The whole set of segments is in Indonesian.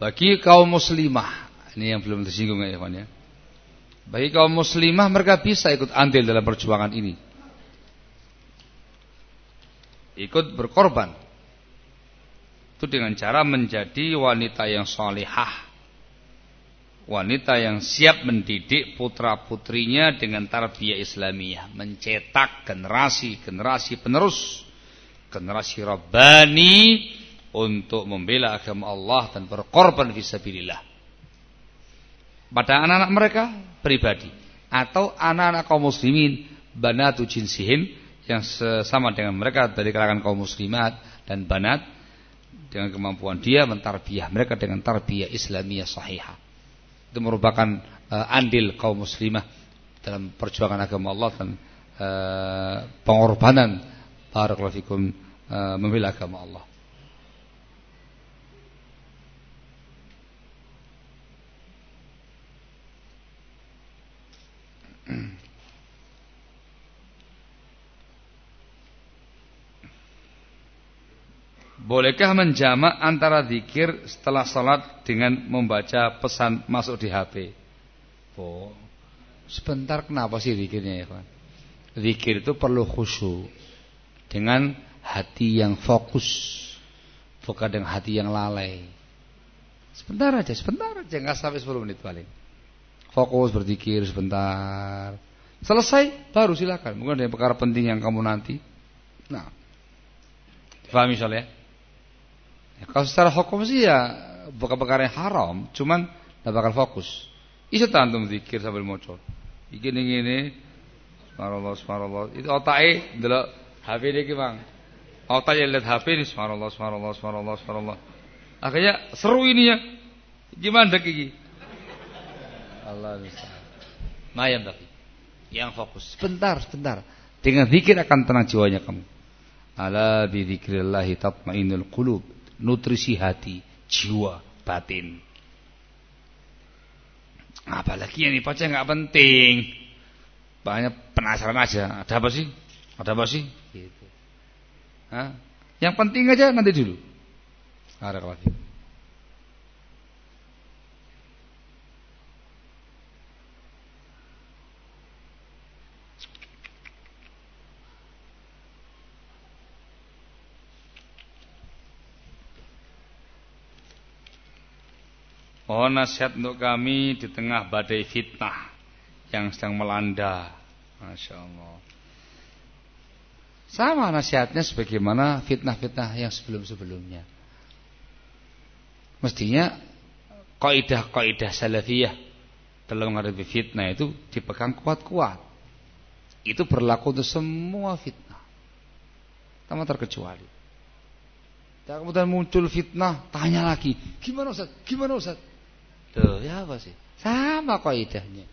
Bagi kaum muslimah, ini yang belum tersinggung ya, ya. Bagi kaum muslimah mereka bisa ikut andil dalam perjuangan ini. Ikut berkorban. Itu dengan cara menjadi wanita yang solehah. Wanita yang siap mendidik putra-putrinya dengan tarbiyah Islamiyah. Mencetak generasi-generasi penerus. Generasi Rabbani untuk membela agama Allah dan berkorban visabilillah pada anak-anak mereka pribadi atau anak-anak kaum muslimin banatu jinsihim yang sama dengan mereka dari kalangan kaum muslimat dan banat dengan kemampuan dia mentarbiyah mereka dengan tarbiyah Islamiyah sahihah. Itu merupakan uh, andil kaum muslimah dalam perjuangan agama Allah dan uh, pengorbanan fikum uh, membela agama Allah. Bolehkah menjamak antara zikir setelah sholat dengan membaca pesan masuk di HP? Oh, sebentar kenapa sih zikirnya ya kawan? Zikir itu perlu khusyuk dengan hati yang fokus, bukan dengan hati yang lalai. Sebentar aja, sebentar aja, nggak sampai 10 menit paling. Fokus berzikir sebentar. Selesai, baru silakan. Mungkin ada perkara penting yang kamu nanti. Nah, pahami soalnya? Ya, kalau secara hukum sih ya bukan perkara yang haram, cuman tidak bakal fokus. Iso tantum zikir sambil. Iki ning ngene. Subhanallah, subhanallah. Itu otake ndelok HP iki, Bang. Otaknya lihat HP ini subhanallah, subhanallah, subhanallah, subhanallah. Akhirnya seru ini ya. Gimana dek iki? Allah. Mayam tapi yang fokus. Sebentar, sebentar. Dengan zikir akan tenang jiwanya kamu. Ala bi dzikrillah tatmainul qulub nutrisi hati, jiwa, batin. Apalagi yang dibaca nggak penting. Banyak penasaran aja. Ada apa sih? Ada apa sih? Gitu. Hah? Yang penting aja nanti dulu. Ada lagi. Mohon nasihat untuk kami di tengah badai fitnah yang sedang melanda. Masya Allah. Sama nasihatnya sebagaimana fitnah-fitnah yang sebelum-sebelumnya. Mestinya kaidah-kaidah salafiyah dalam menghadapi fitnah itu dipegang kuat-kuat. Itu berlaku untuk semua fitnah. Tanpa terkecuali. Dan kemudian muncul fitnah, tanya lagi, gimana Ustaz? Gimana Ustaz? Tuh, ya apa sih? Sama kaidahnya.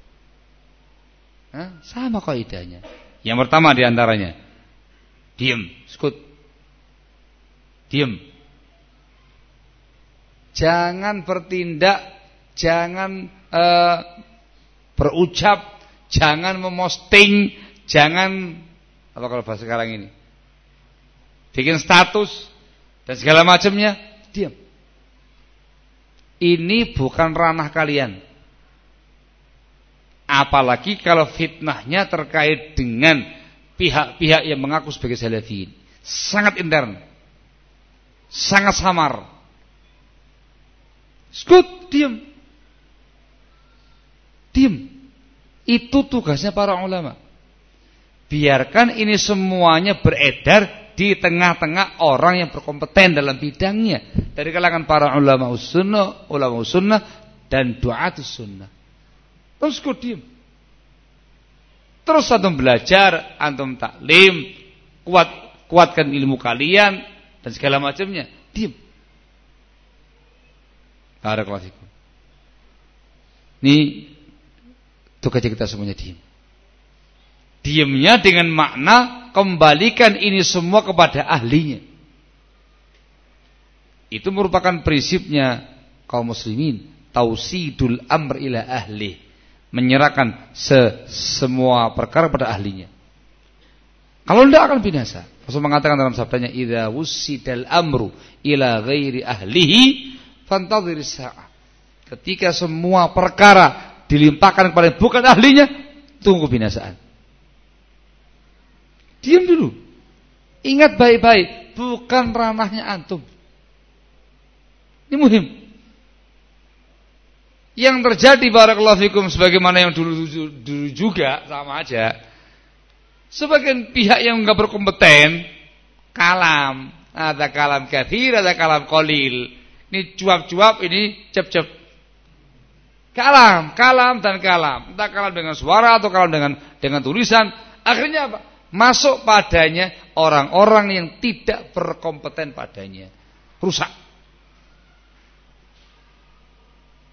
Hah? Sama kaidahnya. Yang pertama di antaranya, diam, skut. Diam. Jangan bertindak, jangan uh, berucap, jangan memosting, jangan apa kalau bahasa sekarang ini? Bikin status dan segala macamnya, diam. Ini bukan ranah kalian. Apalagi kalau fitnahnya terkait dengan pihak-pihak yang mengaku sebagai salafiyin. Sangat intern. Sangat samar. Skut, diam. Diam. Itu tugasnya para ulama. Biarkan ini semuanya beredar di tengah-tengah orang yang berkompeten dalam bidangnya dari kalangan para ulama sunnah, ulama sunnah dan doa sunnah. Terus kau diam. Terus antum belajar, antum taklim, kuat kuatkan ilmu kalian dan segala macamnya. Diam. Barakallahu Ini tugas kita semuanya diam. Diamnya dengan makna kembalikan ini semua kepada ahlinya. Itu merupakan prinsipnya kaum muslimin. Tausidul amr ila ahli. Menyerahkan se semua perkara pada ahlinya. Kalau tidak akan binasa. Rasul mengatakan dalam sabdanya, "Idza wusidal amru ila ghairi ahlihi fantadhir sa'ah. Ketika semua perkara dilimpahkan kepada bukan ahlinya, tunggu binasaan. Diam dulu. Ingat baik-baik, bukan ranahnya antum. Ini muhim. Yang terjadi barakallahu fikum sebagaimana yang dulu, dulu juga sama aja. Sebagian pihak yang enggak berkompeten kalam, ada kalam kathir, ada kalam kolil. Ini cuap-cuap, ini cep-cep. Kalam, kalam dan kalam. Entah kalam dengan suara atau kalam dengan dengan tulisan. Akhirnya apa? Masuk padanya orang-orang yang tidak berkompeten padanya. Rusak.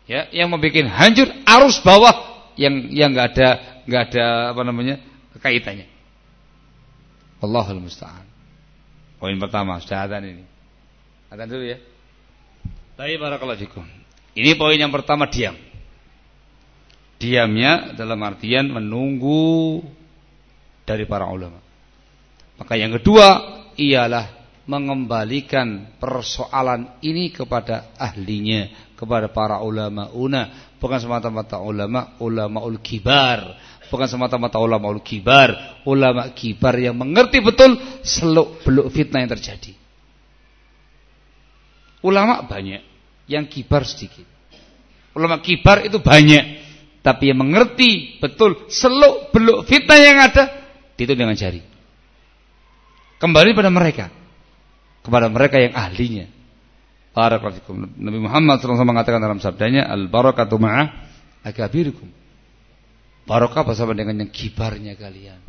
Ya, yang membuat hancur arus bawah yang yang enggak ada enggak ada apa namanya? kaitannya. Allahul musta'an. Poin pertama, sudah ini. Adzan dulu ya. Baik barakallahu fikum. Ini poin yang pertama diam. Diamnya dalam artian menunggu dari para ulama. Maka yang kedua ialah mengembalikan persoalan ini kepada ahlinya, kepada para ulama una, bukan semata-mata ulama ulama ul kibar, bukan semata-mata ulama ul kibar, ulama kibar yang mengerti betul seluk beluk fitnah yang terjadi. Ulama banyak, yang kibar sedikit. Ulama kibar itu banyak, tapi yang mengerti betul seluk beluk fitnah yang ada itu dengan jari. Kembali pada mereka, kepada mereka yang ahlinya. Barakallahu Nabi Muhammad SAW mengatakan dalam sabdanya, al barakatu ma'ah akabirikum Barokah bersama dengan yang kibarnya kalian.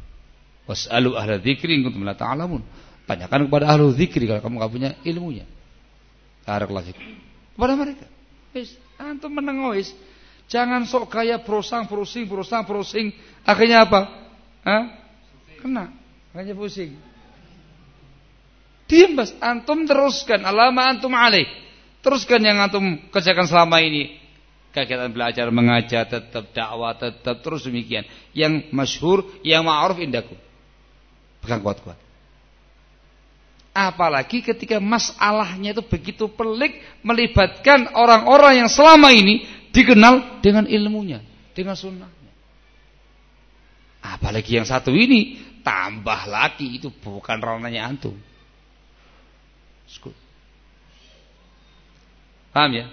Was'alu ahla dzikri in kuntum la ta'lamun. Tanyakan kepada ahlu dzikri kalau kamu enggak punya ilmunya. Barakallahu fikum. Kepada mereka. Wis, antum meneng wis. Jangan sok gaya brosang, brosing, brosang, brosing. Akhirnya apa? Hah? Kena. Akhirnya pusing. Diam bas, antum teruskan. Alama antum alaih. Teruskan yang antum kerjakan selama ini. Kegiatan belajar mengajar tetap dakwah tetap terus demikian. Yang masyhur yang ma'ruf indaku bukan kuat-kuat. Apalagi ketika masalahnya itu begitu pelik melibatkan orang-orang yang selama ini dikenal dengan ilmunya dengan sunnahnya. Apalagi yang satu ini tambah lagi itu bukan ranahnya antum paham ya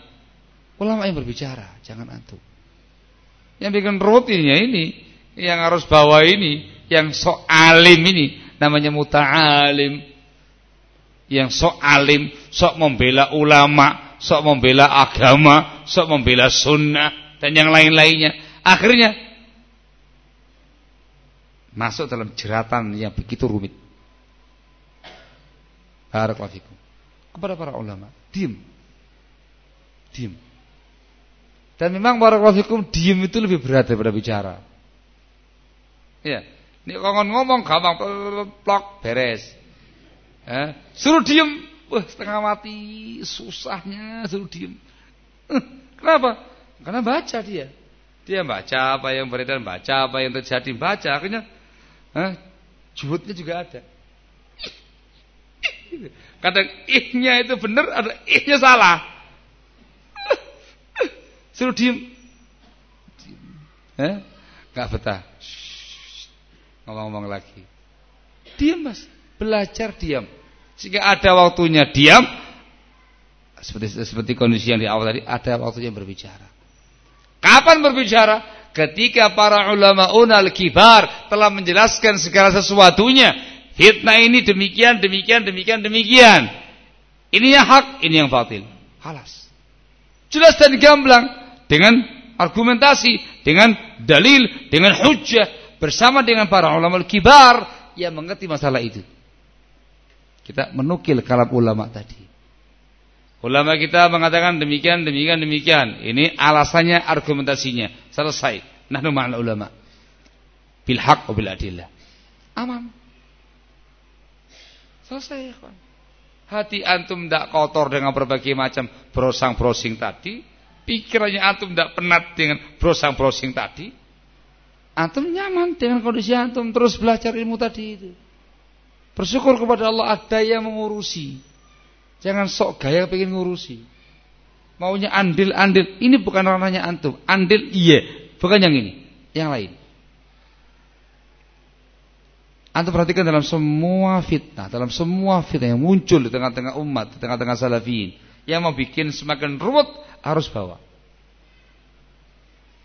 Ulama yang berbicara, jangan antum. Yang bikin rutinnya ini, yang harus bawa ini, yang sok alim ini, namanya muta'alim. Yang sok alim, sok membela ulama, sok membela agama, sok membela sunnah, dan yang lain-lainnya. Akhirnya, masuk dalam jeratan yang begitu rumit. Barakallahu Kepada para ulama, diam. Diam. Dan memang barakallahu fikum diem itu lebih berat daripada bicara. Ya. Ini kalau ngomong gampang plok beres. Ya. Suruh diem, wah setengah mati, susahnya suruh diem. Eh, kenapa? Karena baca dia. Dia baca apa yang beredar, baca apa yang terjadi, baca akhirnya eh, juhudnya juga ada. Kadang ihnya itu benar, ada ihnya salah. Suruh diem. Eh? Gak betah. Ngomong-ngomong lagi. Diam mas. Belajar diam. Jika ada waktunya diam. Seperti seperti kondisi yang di awal tadi. Ada waktunya berbicara. Kapan berbicara? Ketika para ulama unal kibar telah menjelaskan segala sesuatunya. Fitnah ini demikian, demikian, demikian, demikian. Ini yang hak, ini yang batil. Halas. Jelas dan gamblang dengan argumentasi, dengan dalil, dengan hujjah bersama dengan para ulama kibar yang mengerti masalah itu. Kita menukil kalam ulama tadi. Ulama kita mengatakan demikian, demikian, demikian. Ini alasannya, argumentasinya. Selesai. Nahnu ma'al ulama. Bil haq bil adillah. Aman. Selesai. Hati antum tidak kotor dengan berbagai macam brosang-brosing tadi pikirannya antum tidak penat dengan browsing-browsing tadi, antum nyaman dengan kondisi antum terus belajar ilmu tadi itu. Bersyukur kepada Allah ada yang mengurusi. Jangan sok gaya pengen ngurusi. Maunya andil-andil. Ini bukan ranahnya antum. Andil iya, bukan yang ini. Yang lain. Antum perhatikan dalam semua fitnah, dalam semua fitnah yang muncul di tengah-tengah umat, di tengah-tengah salafiyin, yang mau bikin semakin ruwet harus bawa.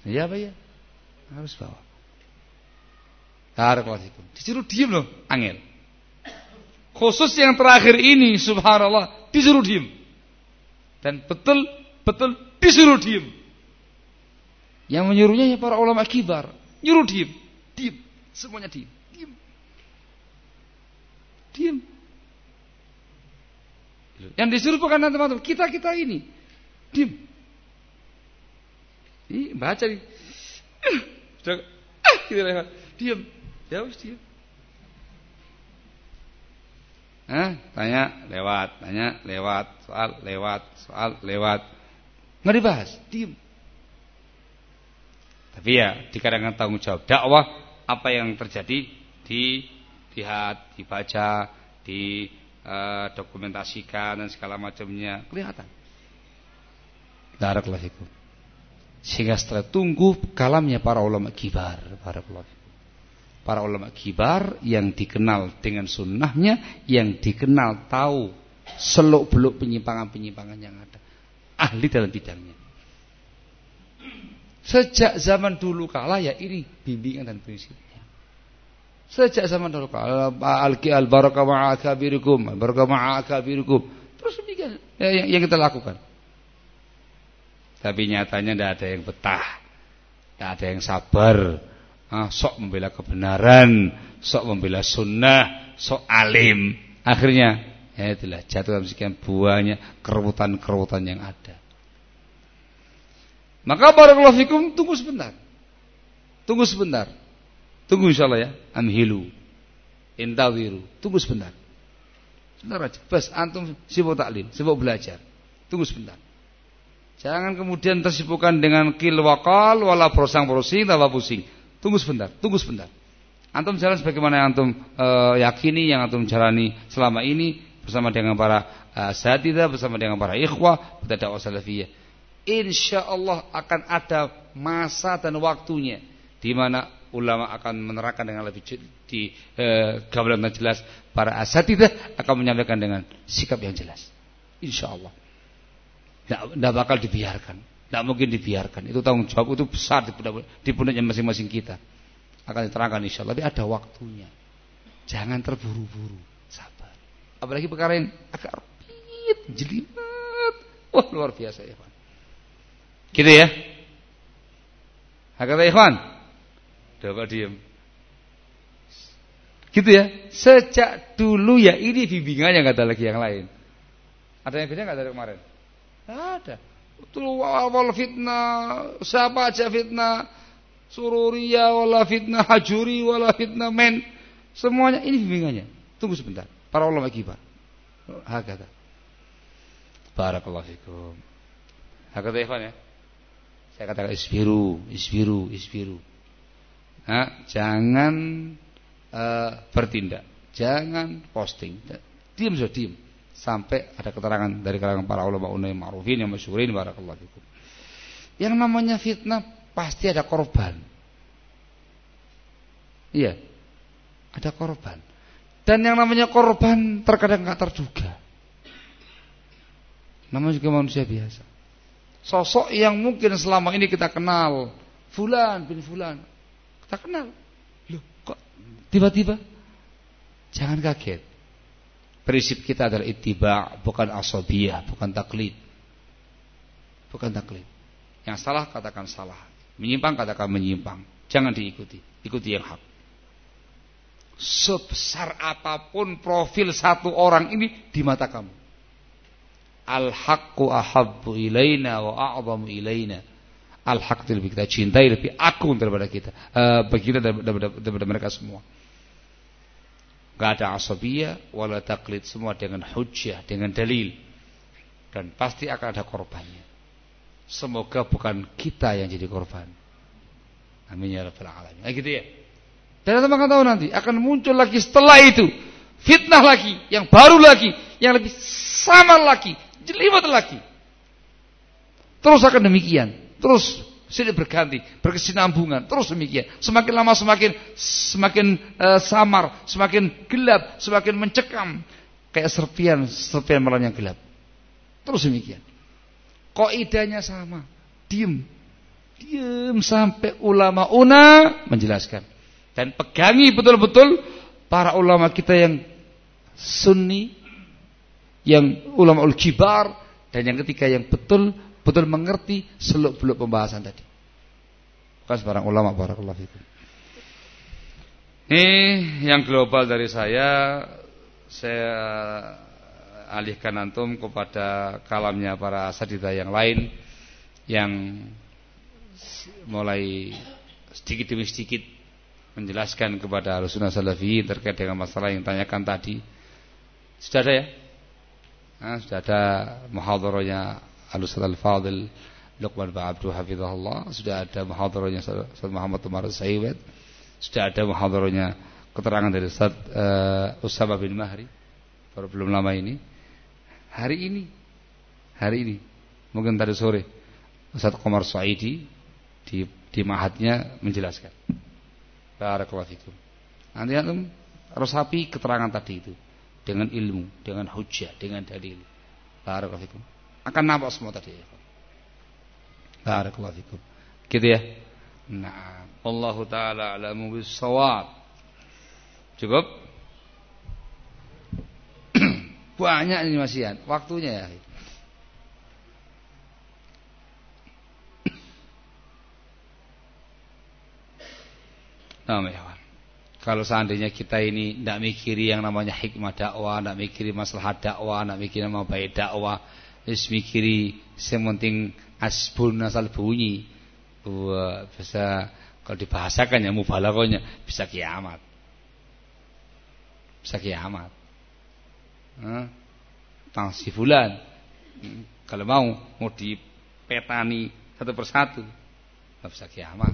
Ya apa ya? Harus bawa. Barakallahu Disuruh diem loh, angel. Khusus yang terakhir ini subhanallah disuruh diem. Dan betul betul disuruh diem. Yang menyuruhnya ya para ulama kibar, nyuruh diem, diem, semuanya diem. Diam. Yang disuruh bukan teman-teman, kita-kita ini. Diam. Ini baca nih. Sudah ah, gitu lewat. Diam. Ya diam. Hah? Tanya lewat, tanya lewat, soal lewat, soal lewat. Nggak dibahas, diam. Tapi ya, dikarenakan tanggung jawab dakwah apa yang terjadi di lihat, dibaca, didokumentasikan dan segala macamnya kelihatan. Barakallahu fikum. Sehingga setelah tunggu kalamnya para ulama kibar, barakallahu Para ulama kibar yang dikenal dengan sunnahnya, yang dikenal tahu seluk beluk penyimpangan-penyimpangan yang ada. Ahli dalam bidangnya. Sejak zaman dulu kala ya ini bimbingan dan prinsip. Sejak zaman dahulu al-ki al-baraka ma'a akabirikum, al-baraka ma'a akabirikum. Terus demikian ya, yang, yang kita lakukan. Tapi nyatanya tidak ada yang betah. Tidak ada yang sabar. Ah, sok membela kebenaran, sok membela sunnah, sok alim. Akhirnya ya itulah jatuh dalam sekian buahnya kerubutan-kerubutan yang ada. Maka barakallahu fikum tunggu sebentar. Tunggu sebentar. Tunggu insyaallah ya. Amhilu. Intawiru. Tunggu sebentar. Sebentar aja. Bas antum sibuk taklim, sibuk belajar. Tunggu sebentar. Jangan kemudian tersibukkan dengan kil wakal wala prosang-prosing tambah pusing. Tunggu sebentar, tunggu sebentar. Antum jalan sebagaimana yang antum e, yakini, yang antum jalani selama ini bersama dengan para e, bersama dengan para ikhwah, pada dakwah salafiyah. Insya Allah akan ada masa dan waktunya di mana ulama akan menerangkan dengan lebih di eh, gambaran yang jelas para asatidah akan menyampaikan dengan sikap yang jelas insyaallah tidak bakal dibiarkan tidak mungkin dibiarkan itu tanggung jawab itu besar di pundaknya masing-masing kita akan diterangkan insyaallah tapi ada waktunya jangan terburu-buru sabar apalagi perkara yang agak rumit jelimet wah luar biasa ya Pak gitu ya Hakata ikhwan Dapat diem. Gitu ya. Sejak dulu ya ini bimbingannya nggak ada lagi yang lain. Ada yang beda nggak dari kemarin? Ada. Itu awal fitnah, siapa aja fitnah, sururia wala fitnah hajuri wala fitnah men. Semuanya ini bimbingannya. Tunggu sebentar. Para ulama kibar. Hakata. Barakallahu fikum. Hakata Ikhwan ya. Saya katakan isbiru, isbiru, isbiru. Nah, jangan uh, bertindak, jangan posting. Diam sudah diam sampai ada keterangan dari kalangan para ulama unai ma'rufin yang masyhurin barakallahu fikum. Yang namanya fitnah pasti ada korban. Iya. Ada korban. Dan yang namanya korban terkadang nggak terduga. Namanya juga manusia biasa. Sosok yang mungkin selama ini kita kenal, fulan bin fulan, Tak kenal. Loh, kok tiba-tiba? Jangan kaget. Prinsip kita adalah ittiba, bukan asobiyah, bukan taklid. Bukan taklid. Yang salah katakan salah. Menyimpang katakan menyimpang. Jangan diikuti. Ikuti yang hak. Sebesar apa pun profil satu orang ini di mata kamu. Al-haqqu ahabbu ilaina wa a'zamu ilaina al-haq lebih kita cintai, lebih agung daripada kita, uh, bagi kita daripada, daripada mereka semua. Gak ada asabiyah, wala taklid semua dengan hujjah, dengan dalil. Dan pasti akan ada korbannya. Semoga bukan kita yang jadi korban. Amin ya rabbal alamin. Nah, gitu ya. Dan teman akan tahu nanti akan muncul lagi setelah itu fitnah lagi, yang baru lagi, yang lebih sama lagi, jelimet lagi. Terus akan demikian. Terus silih berganti, berkesinambungan, terus demikian. Semakin lama semakin semakin uh, samar, semakin gelap, semakin mencekam. Kayak serpian, serpian malam yang gelap. Terus demikian. Kok idenya sama. Diem. Diem sampai ulama una menjelaskan. Dan pegangi betul-betul para ulama kita yang sunni, yang ulama ul kibar, dan yang ketiga yang betul betul mengerti seluk-beluk pembahasan tadi. Bukan sebarang ulama barakallahu fikum. Ini yang global dari saya saya alihkan antum kepada kalamnya para asatidah yang lain yang mulai sedikit demi sedikit menjelaskan kepada Rasulullah Salafi terkait dengan masalah yang tanyakan tadi. Sudah ada ya? Nah, sudah ada muhadharahnya Al-Ustaz Al-Fadil Luqman Pak Abdul Hafizahullah. Sudah ada muhadarahnya Ustaz Muhammad Umar Sayyid. Sudah ada muhadarahnya keterangan dari Ustaz uh, Usama bin Mahri. Baru belum lama ini. Hari ini. Hari ini. Mungkin tadi sore Ustaz Qamar Saidi Di, di mahatnya menjelaskan. Barakallahu Nanti antum resapi keterangan tadi itu Dengan ilmu Dengan hujah Dengan dalil. Barakallahu fikum akan nampak semua tadi. Barakallahu fikum. Gitu ya. Nah, Allah taala alamu bisawab. Cukup? Banyak ini masihan. Waktunya ya. Nah. Kalau seandainya kita ini tidak mikiri yang namanya hikmah dakwah, tidak mikiri masalah dakwah, tidak mikiri nama baik dakwah, Wis mikiri sing penting asbun asal bunyi. Wah, bisa kalau dibahasakan ya mubalaghahnya bisa kiamat. Bisa kiamat. Tang si fulan. Hmm, kalau mau mau dipetani satu persatu bisa kiamat.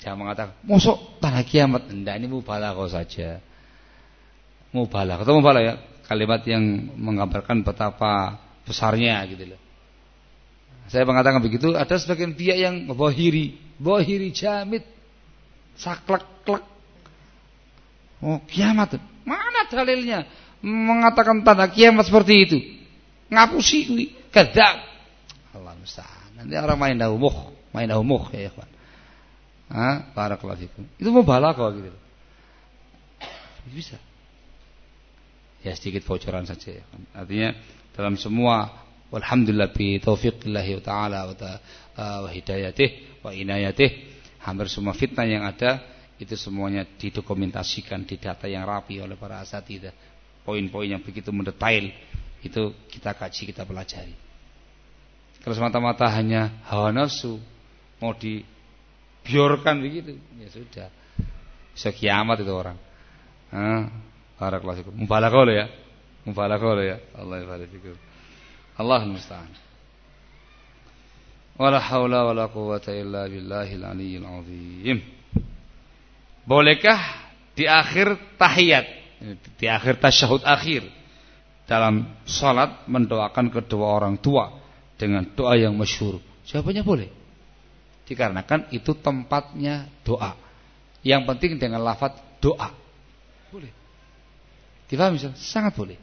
Jangan mengatakan, "Mosok tanah kiamat." Enggak, ini mubalaghah saja. Mubalaghah. Atau mubalaghah ya? Kalimat yang menggambarkan betapa besarnya gitu loh. Saya mengatakan begitu, ada sebagian pihak yang bohiri, bohiri jamit, saklek klek. Oh kiamat, mana dalilnya mengatakan tanda kiamat seperti itu? Ngapusi kuwi, kedap. Allah musta'an. Nanti orang main dahumuh, main dahumuh ya ikhwan. Ah, barakallahu fikum. Itu mau kok gitu. Bisa. Ya sedikit bocoran saja ya. Artinya dalam semua. Walhamdulillah bi taufiqillah taala wa hidayatih wa inayatih. Hampir semua fitnah yang ada itu semuanya didokumentasikan di data yang rapi oleh para asatidah poin-poin yang begitu mendetail itu kita kaji kita pelajari. Kalau semata-mata hanya hawa nafsu mau dibiarkan begitu ya sudah. Bisa kiamat itu orang. Ah barakallahu fikum. Mubalagha ya Mubalaghah ya. Allah fikum. Allah musta'an. Wala haula wala quwata illa billahil aliyyil azim. Bolehkah di akhir tahiyat, di akhir tasyahud akhir dalam salat mendoakan kedua orang tua dengan doa yang masyhur? Jawabannya boleh. Dikarenakan itu tempatnya doa. Yang penting dengan lafaz doa. Boleh. Difahami? Sangat boleh.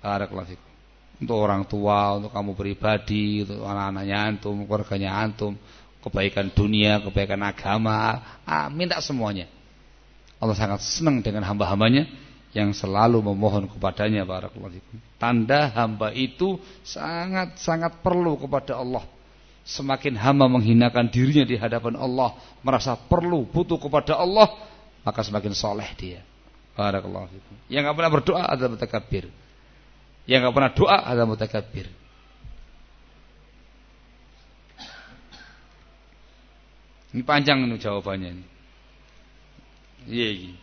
Barakallahu fikum. Untuk orang tua, untuk kamu pribadi, untuk anak-anaknya antum, keluarganya antum, kebaikan dunia, kebaikan agama, ah, minta semuanya. Allah sangat senang dengan hamba-hambanya yang selalu memohon kepadanya barakallahu fikum. Tanda hamba itu sangat-sangat perlu kepada Allah. Semakin hamba menghinakan dirinya di hadapan Allah, merasa perlu, butuh kepada Allah, maka semakin soleh dia. Barakallahu fikum. Yang enggak pernah berdoa adalah mutakabbir. Yang enggak pernah doa adalah mutakabbir. Ini panjang ini jawabannya ini. Iya, iya.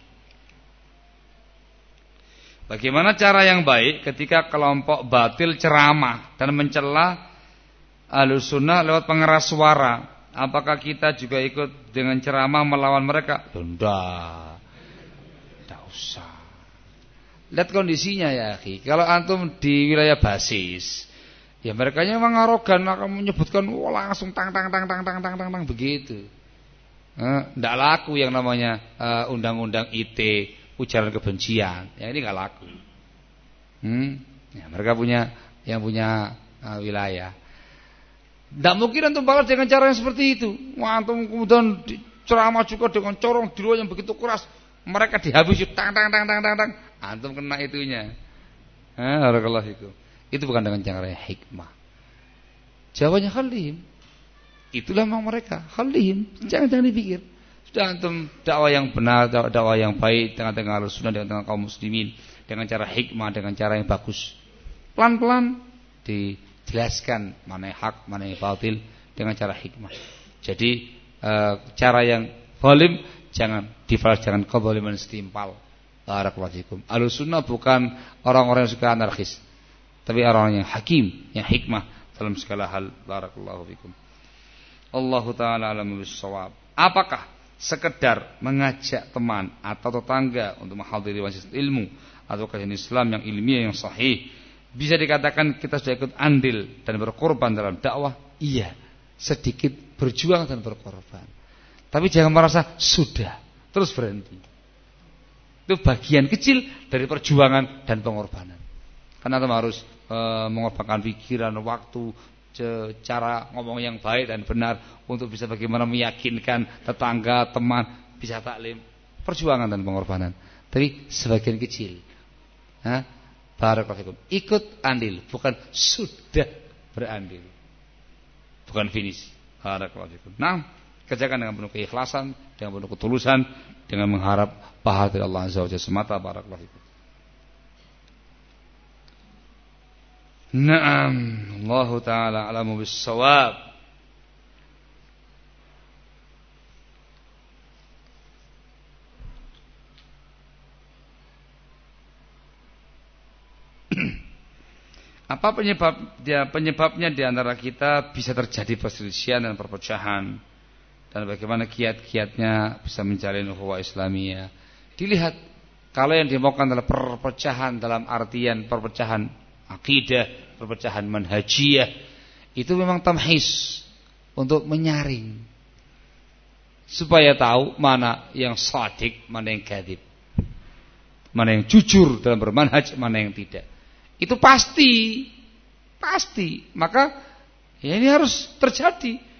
Bagaimana cara yang baik ketika kelompok batil ceramah dan mencela alusunah lewat pengeras suara? Apakah kita juga ikut dengan ceramah melawan mereka? Tidak. Tidak usah. Lihat kondisinya ya, akhi. Kalau antum di wilayah basis, Ya mereka memang arogan akan menyebutkan oh, langsung tang tang tang tang tang tang tang, tang begitu. Tidak eh, laku yang namanya eh, undang-undang uh, IT ujaran kebencian. Ya ini nggak laku. Hmm? Ya, mereka punya yang punya uh, wilayah. Tidak mungkin antum balas dengan cara yang seperti itu. Wah, antum kemudian ceramah juga dengan corong di luar yang begitu keras. Mereka dihabisi tang tang tang tang tang tang. Antum kena itunya. Eh, itu. Itu bukan dengan cara hikmah. Jawabannya khalim. Itulah memang mereka. Khalim. Jangan jangan dipikir. Sudah antum dakwah yang benar, dakwah yang baik dengan tengah sunnah dengan tengah kaum muslimin dengan cara hikmah, dengan cara yang bagus. Pelan-pelan dijelaskan mana yang hak, mana yang batil dengan cara hikmah. Jadi e, cara yang zalim jangan dibalas jangan kezaliman setimpal. Barakallahu fikum. Ahlussunnah bukan orang-orang yang suka anarkis. Tapi orang yang hakim, yang hikmah dalam segala hal. Barakallahu fikum. Allah taala alam bisawab. Apakah sekedar mengajak teman atau tetangga untuk menghadiri majelis ilmu atau kajian Islam yang ilmiah yang sahih bisa dikatakan kita sudah ikut andil dan berkorban dalam dakwah? Iya, sedikit berjuang dan berkorban. Tapi jangan merasa sudah terus berhenti. Itu bagian kecil dari perjuangan dan pengorbanan. Karena kita harus e, mengorbankan pikiran, waktu, cara ngomong yang baik dan benar untuk bisa bagaimana meyakinkan tetangga, teman bisa taklim. Perjuangan dan pengorbanan. Tapi sebagian kecil. Barakallahu Ikut andil, bukan sudah berandil. Bukan finish. Barakallahu Nah, kerjakan dengan penuh keikhlasan, dengan penuh ketulusan, dengan mengharap pahala dari Allah Azza wa Jalla semata. Barakallahu Naam, Allah taala alamu bis-shawab. Apa penyebab dia penyebabnya di antara kita bisa terjadi perselisihan dan perpecahan dan bagaimana kiat-kiatnya bisa menjalin ukhuwah Islamiyah. Dilihat kalau yang dimaukan adalah perpecahan dalam artian perpecahan akidah, perpecahan manhajiyah itu memang tamhis untuk menyaring supaya tahu mana yang sadik, mana yang gadib. Mana yang jujur dalam bermanhaj, mana yang tidak. Itu pasti. Pasti. Maka ya ini harus terjadi.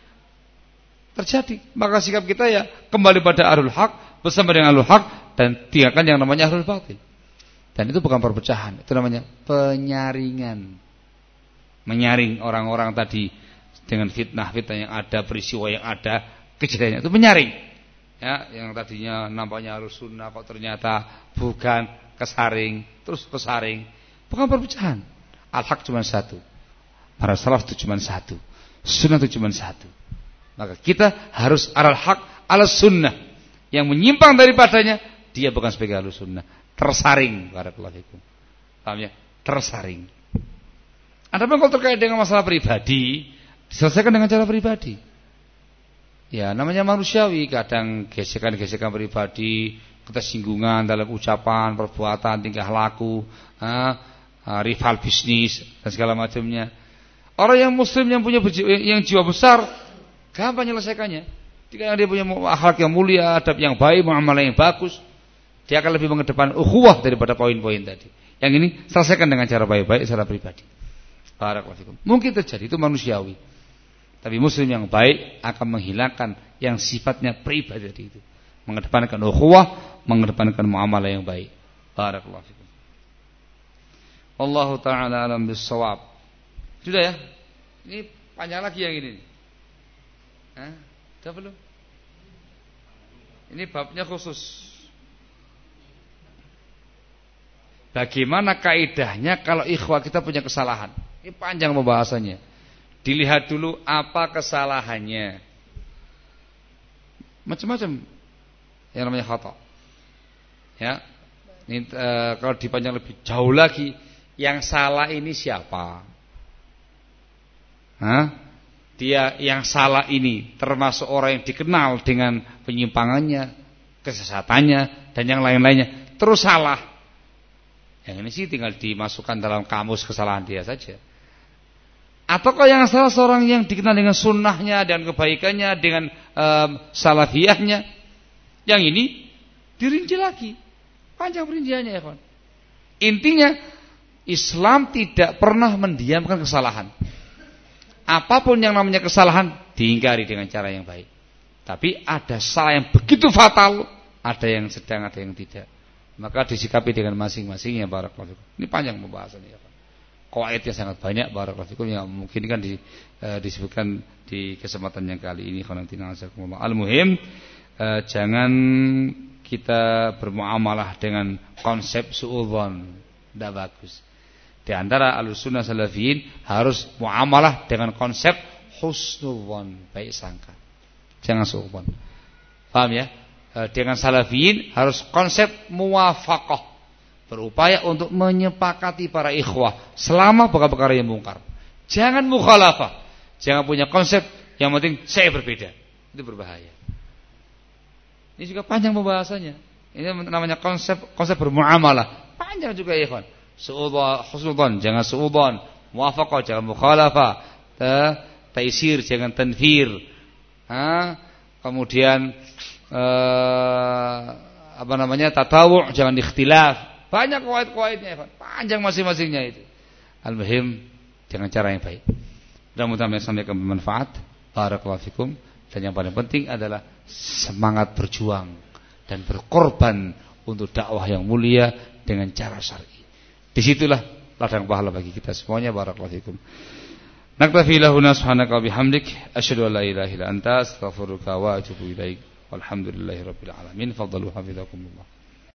Terjadi. Maka sikap kita ya kembali pada arul hak bersama dengan arul hak dan tinggalkan yang namanya arul batil. Dan itu bukan perpecahan, itu namanya penyaringan. Menyaring orang-orang tadi dengan fitnah-fitnah yang ada, peristiwa yang ada, kejadiannya itu menyaring. Ya, yang tadinya nampaknya harus sunnah kok ternyata bukan kesaring, terus kesaring. Bukan perpecahan. Al-haq cuma satu. Para salaf itu cuma satu. Sunnah itu cuma satu. Maka kita harus al-haq ala sunnah. Yang menyimpang daripadanya, dia bukan sebagai al sunnah tersaring barakallahu. Paham ya? Tersaring. Adapun kalau terkait dengan masalah pribadi, diselesaikan dengan cara pribadi. Ya, namanya manusiawi, kadang gesekan-gesekan pribadi, ketersinggungan dalam ucapan, perbuatan, tingkah laku, ah, ah, rival bisnis dan segala macamnya. Orang yang muslim yang punya yang jiwa besar gampang menyelesaikannya. Jika dia punya akhlak yang mulia, adab yang baik, muamalah yang bagus, dia akan lebih mengedepan ukhuwah daripada poin-poin tadi. Yang ini selesaikan dengan cara baik-baik secara pribadi. Barakallahu Mungkin terjadi itu manusiawi. Tapi muslim yang baik akan menghilangkan yang sifatnya pribadi tadi itu. Mengedepankan ukhuwah, mengedepankan muamalah yang baik. Barakallahu fikum. Wallahu taala alam bisawab. Sudah ya? Ini panjang lagi yang ini. Sudah belum? Ini babnya khusus. Bagaimana kaidahnya kalau ikhwah kita punya kesalahan? Ini panjang pembahasannya. Dilihat dulu apa kesalahannya. Macam-macam yang namanya khata. Ya. Ini e, kalau dipanjang lebih jauh lagi, yang salah ini siapa? Hah? Dia yang salah ini termasuk orang yang dikenal dengan penyimpangannya, kesesatannya dan yang lain-lainnya. Terus salah yang ini sih tinggal dimasukkan dalam kamus kesalahan dia saja. Ataukah yang salah seorang yang dikenal dengan sunnahnya dan kebaikannya dengan um, salafiyahnya? Yang ini dirinci lagi. Panjang perinciannya ya kawan. Intinya Islam tidak pernah mendiamkan kesalahan. Apa pun yang namanya kesalahan diingkari dengan cara yang baik. Tapi ada salah yang begitu fatal, ada yang sedang, ada yang tidak. Maka disikapi dengan masing-masingnya barakallahu Ini panjang pembahasannya ya Pak. sangat banyak barakallahu yang mungkin kan di, e, disebutkan di kesempatan yang kali ini Al-muhim e, jangan kita bermuamalah dengan konsep suudzon tidak bagus. Di antara alusunah salafiyin harus muamalah dengan konsep husnudzon baik sangka. Jangan suudzon. Paham ya? E, dengan salafiyin harus konsep muwafaqah. Berupaya untuk menyepakati para ikhwah selama perkara-perkara yang mungkar. Jangan mukhalafah. Jangan punya konsep yang penting saya berbeda. Itu berbahaya. Ini juga panjang pembahasannya. Ini namanya konsep konsep bermuamalah. Panjang juga ya. Suudzon, husnudzon, jangan suudzon. Muwafaqah, jangan mukhalafah. Taisir, jangan tanfir. Ha? Kemudian eh, apa namanya? Tatawu', jangan ikhtilaf. Banyak kuait-kuaitnya, panjang masing-masingnya itu. Al-muhim dengan cara yang baik. Mudah-mudahan sampaikan bermanfaat. Barakallahu fikum. Dan yang paling penting adalah semangat berjuang dan berkorban untuk dakwah yang mulia dengan cara syar'i. Di situlah ladang pahala bagi kita semuanya. Barakallahu fikum. Naktafi lahuna subhanaka bihamdik asyhadu an la ilaha illa anta astaghfiruka wa atubu ilaik. Walhamdulillahi rabbil alamin. Fadhalu hafizakumullah.